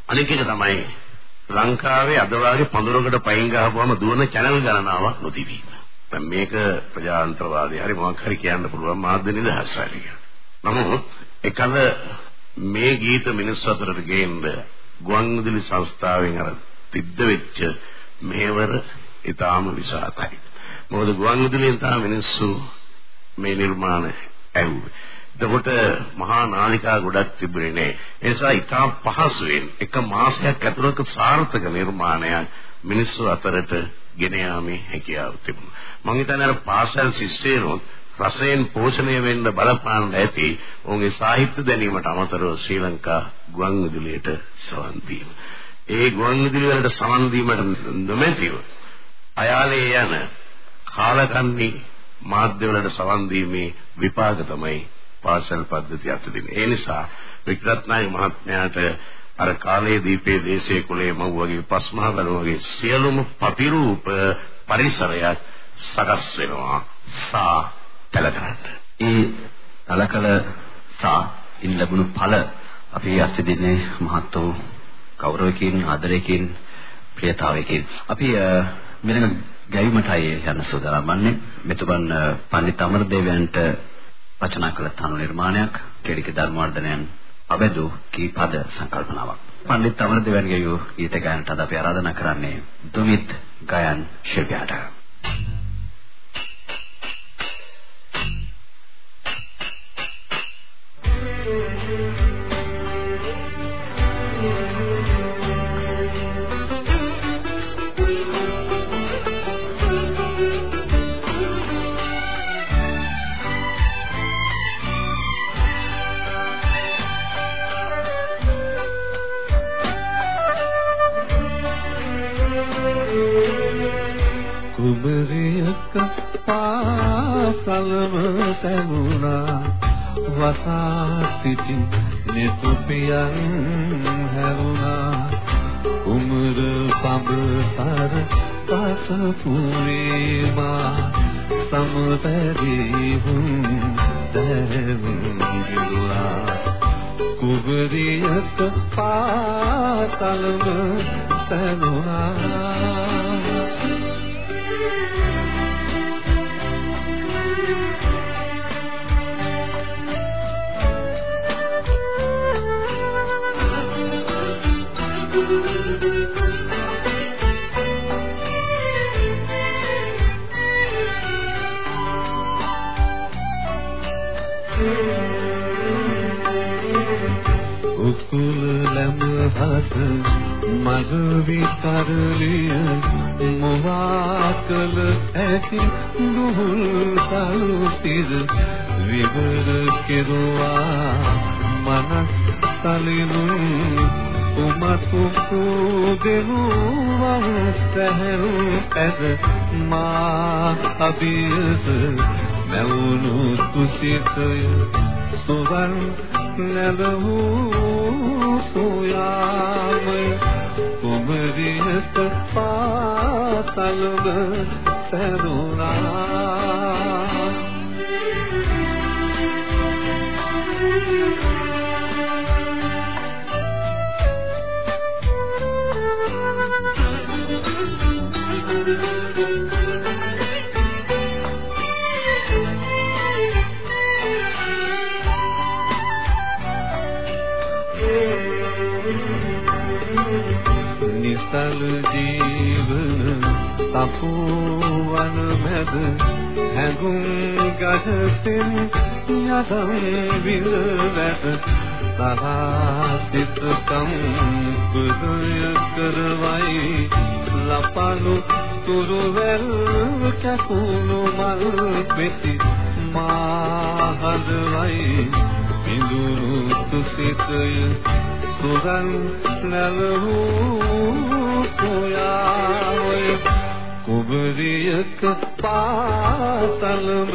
අනෙක් එක තමයි ලංකාවේ අද වාගේ පඳුරකට පයින් ගහපුවම දුවන channel ගණනාවක් නොතිබීම. දැන් මේක ප්‍රජාතන්ත්‍රවාදී හරි මොකක් හරි කියන්න පුළුවන් මාධ්‍ය නිදහසයි නමුත් එකල මේ ගීත මිනිස් අතරට ගේන්න ගුවන්විදුලි සංස්ථාවෙන් අර තිද්ද වෙච්ච මෙහෙවර ඊටාම විශාලයි. මොකද ගුවන්විදුලියෙන් තමයි මිනිස්සු මේ නිර්මාණ ඇහුවේ. එතකොට මහා නාලිකා ගොඩක් තිබුණේ නෑ. ඒ නිසා ඊටාම පහසුවෙන් එක මාසයක් ඇතුළත සාර්ථක නිර්මාණයක් මිනිස්සු අතරට ගෙන යාමේ හැකියාව තිබුණා. මම හිතන්නේ අර පාසල් ශිෂ්‍යයනොත් රසයෙන් පෝෂණය වෙන්න බලපාන ඇති ඔවුන්ගේ සාහිත්‍ය දැනීමට අමතරව ශ්‍රී ලංකා ගුවන්විදුලියට සවන් දීම. ඒ ගුවන්විදුලි වලට සවන් දීමට නොමැතිව අයාලේ යන කාලකන්ණි මාධ්‍ය වලට සවන් දීමේ විපාක තමයි පාසල් පද්ධතිය අතුලින්. ඒ නිසා වික්‍රත්නායක මහත්මයාට අර කාලයේ දීපේ දේශයේ කුලේ මව් වගේ පස්මහ බල වගේ සියලුම ප්‍රතිරූප පරිසරයක් සකස් වෙනවා. සා තලකරන්න. ඒ තලකල සා ඉන් ලැබුණු ඵල අපි අස්සේ දෙන්නේ මහත් වූ ගෞරවකින් ආදරයකින් ප්‍රියතාවයකින් අපි මෙලඟ ගැයීමටයි යන සූදානම් වන්නේ මෙතුමන් පඬිත් අමරදේවයන්ට රචනා කළ තනු නිර්මාණයක් කෙලික ධර්මවර්ධනයන් අබදු කී පද සංකල්පනාවක්. පඬිත් අමරදේවයන්ගේ ගීත ගායනට අද අපි ආරාධනා කරන්නේ දුමිත් ගයන් ශිල්පියාට. සලම සැමුණා වසා සිටි නෙතුපියන් හැරුණා. කුමර පඹසර පස පුරේමා සමතදී හුම් දැවුණා කුබරියක පාසලම සැමුණා හස මග විතරලිය මොවාකල ඇති දුහුල් සල්තිද විවර කෙරුවා මනස් සලිනුන් උමතු දෙනුවා සැහැරු ඇද මා අභියස මැවුණු කුසිතය සුවන් නැබහූ සෝයාමය කුමරියක පාසලම සැරුණා තපුවන මැද හැඟුම් ගහසෙන් යසම් විල වැට සහසිතකම් කුදය කරවයි ලපනු තුරුවැල් කැකුණු මල් පෙති මාහදවයි ඉඳුරු තුසිතය සුගන් නැලවූ කොයාවය කුබරියක පාසලම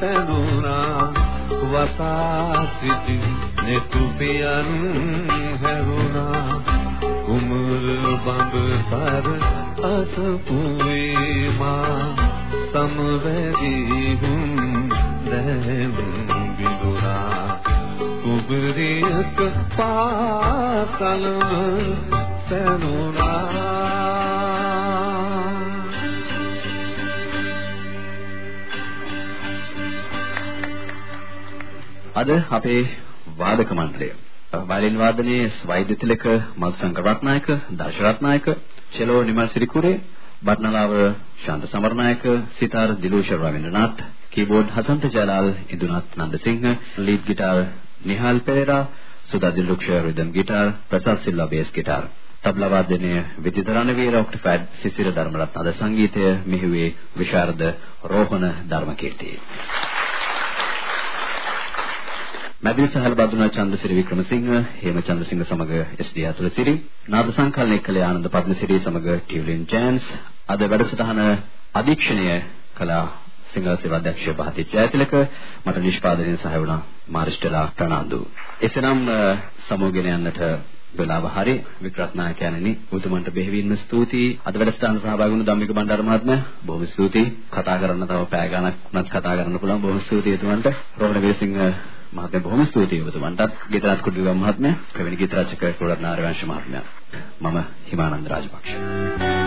සැදුනා. වසා සිටි නෙතුපියන් හැරුණා. කුමර බඹ සර අසපුවේ මා සමවැදී හුම් දැම් විදුරා කුබරියක පාසලම සැනුනා අද අපේ වාදක මණ්ඩලය වයලින් වාදනයේ වෛද්‍ය Tilaka මල්සංක Ratnayake Darsha Ratnayake cello Nimal Sirikure බට්නලාව Shantha Samaranayake sitar Dilusha Ravindranath keyboard Hasantha Jalal Idunath Nandasinghe lead guitar Nihal Perera Suda Diluksha rhythm guitar Prasad Silva bass guitar. Tabla වාදනයේ Vidyutha Ranaweera octapad Sisira Dharmaratne අද සංගීතය මෙහිවේ විශාරද රෝහණ ධර්මකීර්ති මැදිරි සහල් බදුනා චන්ද්‍රසිරි වික්‍රමසිංහ හේම චන්ද්‍රසිංහ සමග එස්.ඩී. අතුලසිරි නාද සංකලනය කළේ ආනන්ද පද්මසිරි සමග ටියුලින් ජෑන්ස් අද වැඩසටහන අධීක්ෂණය කළ සිංහල සේවා අධ්‍යක්ෂ බහතිත් ජයතිලක මට නිෂ්පාදනයේ සහාය වුණා මාරිස්ටලා ප්‍රනාන්දු. එසේනම් සමෝගෙන යන්නට වෙලාව හරි. වික්‍රත්නායකයන්නි උතුමන්ට බෙහෙවින්ම ස්තුතියි. අද වැඩසටහන සහභාගී වුණු ධම්මික බණ්ඩාර මහත්මයා බොහොම ස්තුතියි. කතා කරන්න තව පැය ගණක් උනත් කතා කරන්න පුළුවන්. බොහොම ස්තුතියි එතුමන්ට රෝහණ වීරසිංහ මහත්මයා බොහොම ස්තුතියි ඔබතුමන්ටත්. ගීතරාජ් කුඩිගම් මහත්මයා ප්‍රවීණ ගීත රචක කුලරත්න ආරවංශ මහත්මයා. මම හිමානන්ද රාජපක්ෂ.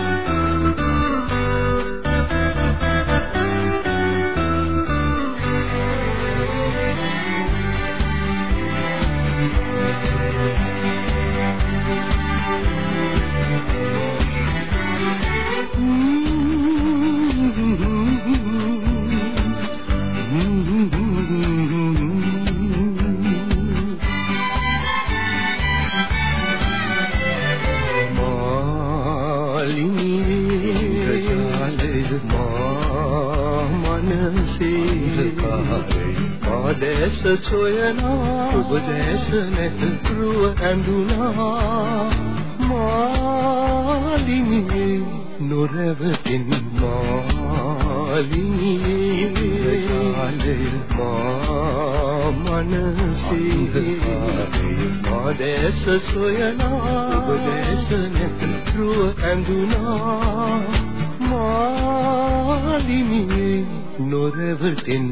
දැස සොයනා ඔබ දැස නැත රුව ඇඳුනා. මාලිනියේ නොරවතින් මාලිනියේ යාලේ මා මනසේ මා දැස සොයනා ඔබ දැස නැත රුව ඇඳුනා. මාලිනියේ නොරවතින්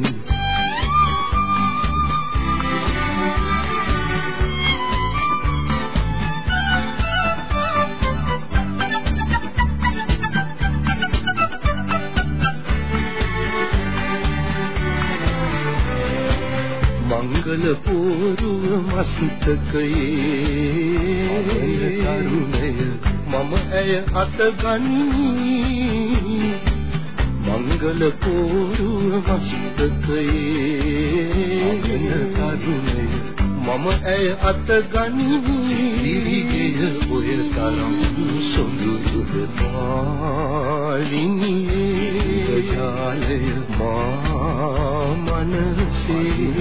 මංගල පෝරුව මස්තකයේ තරුණය මම ඇය අත ගනිමි මංගල පෝරුව මස්තකයේ තරුණය මම ඇය අත ගනිමි දිවිගය ඔය තරම් සොඳුරුද මාලිනියේ ජාලය මා මනසේ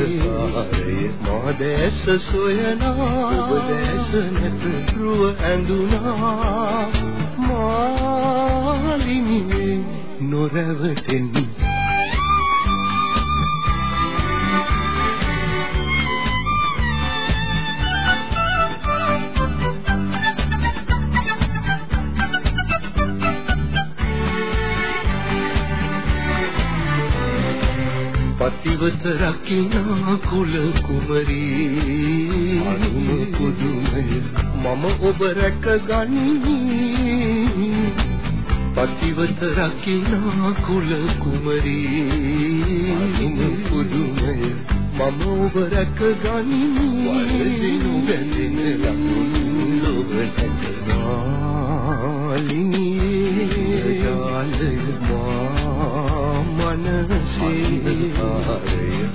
මා දැස සොයනා ඔබ දැස නැත රුව ඇඳුනා. මාලිනියේ නොරවටෙන්නේ පතිවත රකිනා කුල කුමරී? අනුම පුදුමය. මම ඔබ රැක ගනිමි. පතිවත රකිනා කුල කුමරී? අනුම පුදුමය. මම ඔබ රැක ගනිමි. වරදිනු බැඳෙන ලකුණු නැතනා මාලිනියේ ජාලය මා මනසේ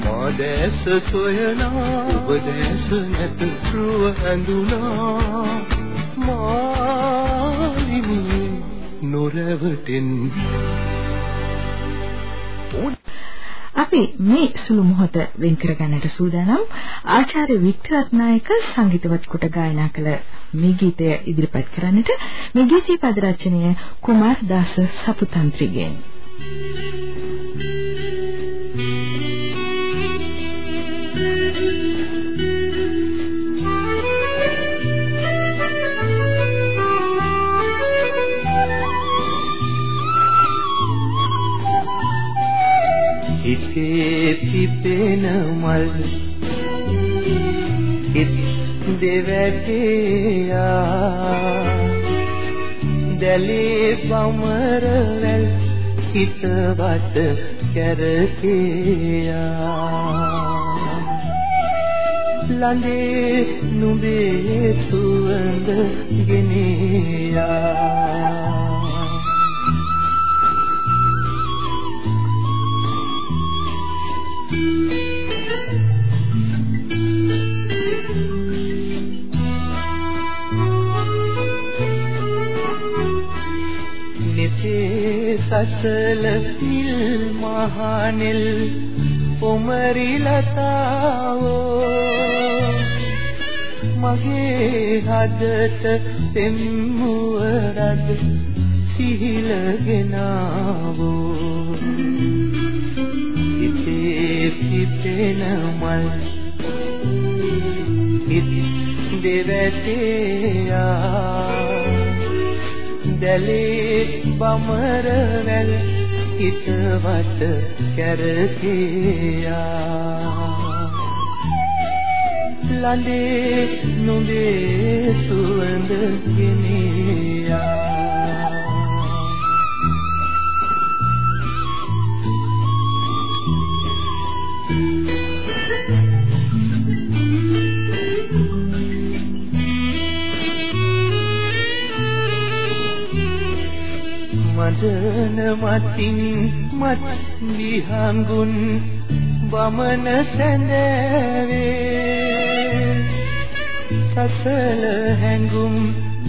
මා දැස සොයනා ඔබ දැස නැත රුව ඇඳුනා මාලිනියේ නොරැවටෙන් අපි මේ සුළු මොහොත වෙන් කරගන්නට සූදානම් ආචාර්ය වික්ටර් රත්නායක සංගීතවත් කොට ගායනා කළ මේ ගීතය ඉදිරිපත් කරන්නට මේ ගීතයේ පද රචනය කුමාර් දාස සපුතන්ත්‍රිගෙන්. හිතේ පිපෙන මල්. හිත දෙවැටියා. දැලේ බමර වැල් හිතවට කැරකියා. ළඟේ නුඹේ සුවඳ ගෙනියා. සසල නිල් මහනෙල් පොමරි ලතාවෝ මගේ හදට පෙම්මුව රද සිහිල ගෙනාවෝ හිතේ පිපෙන මල් හිත දෙවැටියා දැලේ බමර වැල් හිතවට කැරකියා. ලඳේ නුඹේ සුවඳ ගෙනියා. මදන මතින් මත් විහඟුන් වමන සැඳවේ. සසල හැඟුම්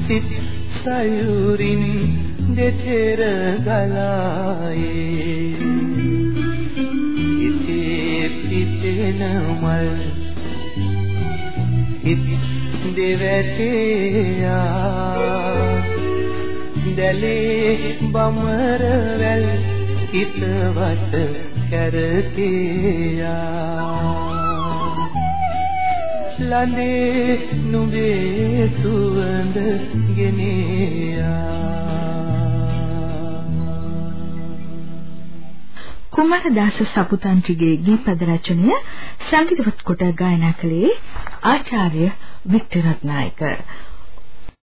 සිත් සයුරින් දෙතර ගලායේ. ඉතේ පිටෙන මල් හිත් දෙවැටියා දැලේ බමර වැල් හිතවට කැරකියා. ලඳේ නුඹේ සුවඳ ගෙනියා. කුමාරදාස සපුතන්තිගේ ගීපද රචනය සංගීතවත් කොට ගායනා කළේ ආචාර්ය වික්ටර් රත්නායක.